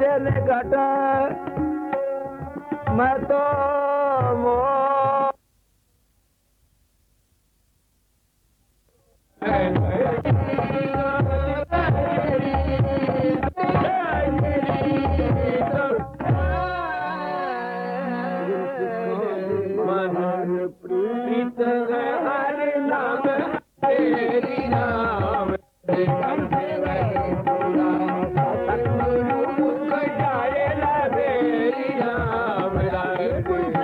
जलग प्रीत করি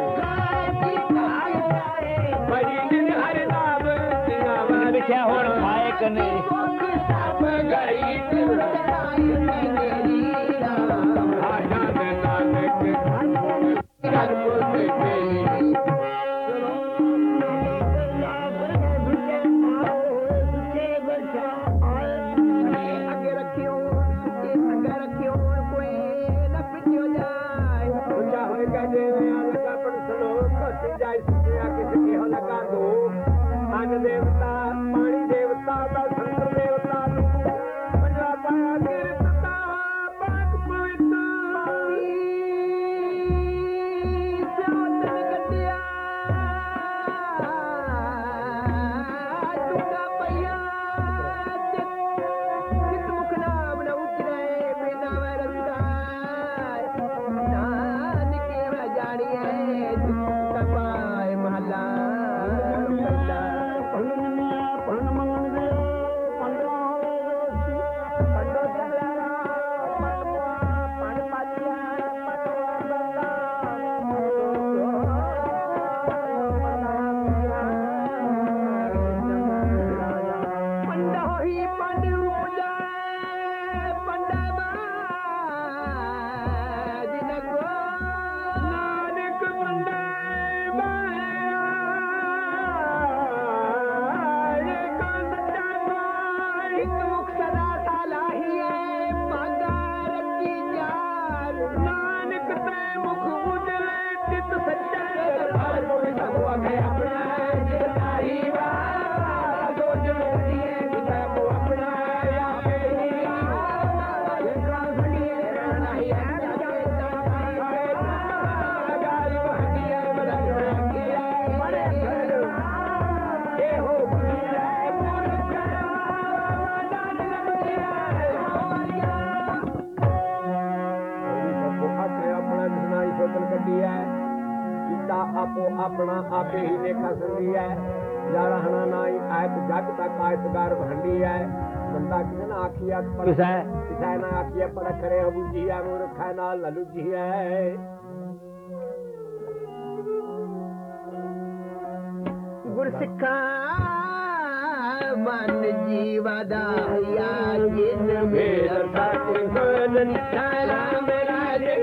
pouco ਆਪੋ ਆਪਣਾ ਆਪੇ ਹੀ ਵੇਖਾ ਸੰਦੀ ਹੈ ਜਾ ਰਹਿਣਾ ਨਾਹੀ ਆਇਤ ਜਗ ਤੱਕ ਆਇਤ ਗਰ ਭੰਡੀ ਹੈ ਬੰਦਾ ਕਿਸੇ ਨਾ ਆਖੀ ਆਖ ਪਰ ਕਿਸੇ ਕਿਸੇ ਨਾ ਆਖੀ ਪਰ ਖਰੇ ਹਬੂ ਜੀ ਆ ਨੂੰ ਰਖਾ ਨਾਲ ਲਲੂ ਜੀ ਹੈ ਗੁਰ ਸਿੱਖਾ ਮਨ ਜੀਵਾ ਦਾ ਯਾ ਜਿਨ ਮੇਰਾ ਸਤਿ ਗੁਣ ਨਿਤਾਲਾ ਮੇਰਾ ਜੇ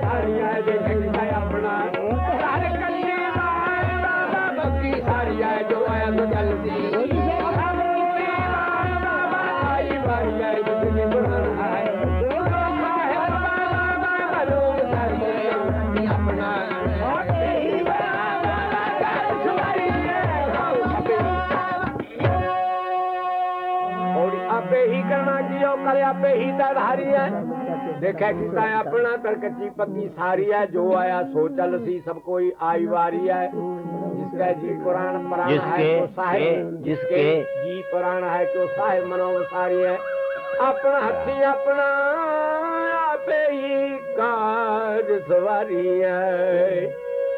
सारीअ जेका सारी आहे पुराणा जियो करे पे ही धारी है देखे किता अपना तरकची पति सारी है जो आया सो चल सी सब कोई आई वारी है जिसका जी पुराण प्राण है तो साहे जिसके जी पुराण है तो साहिब मनोवसारी है अपना हथी अपना पे ही कार सवारी है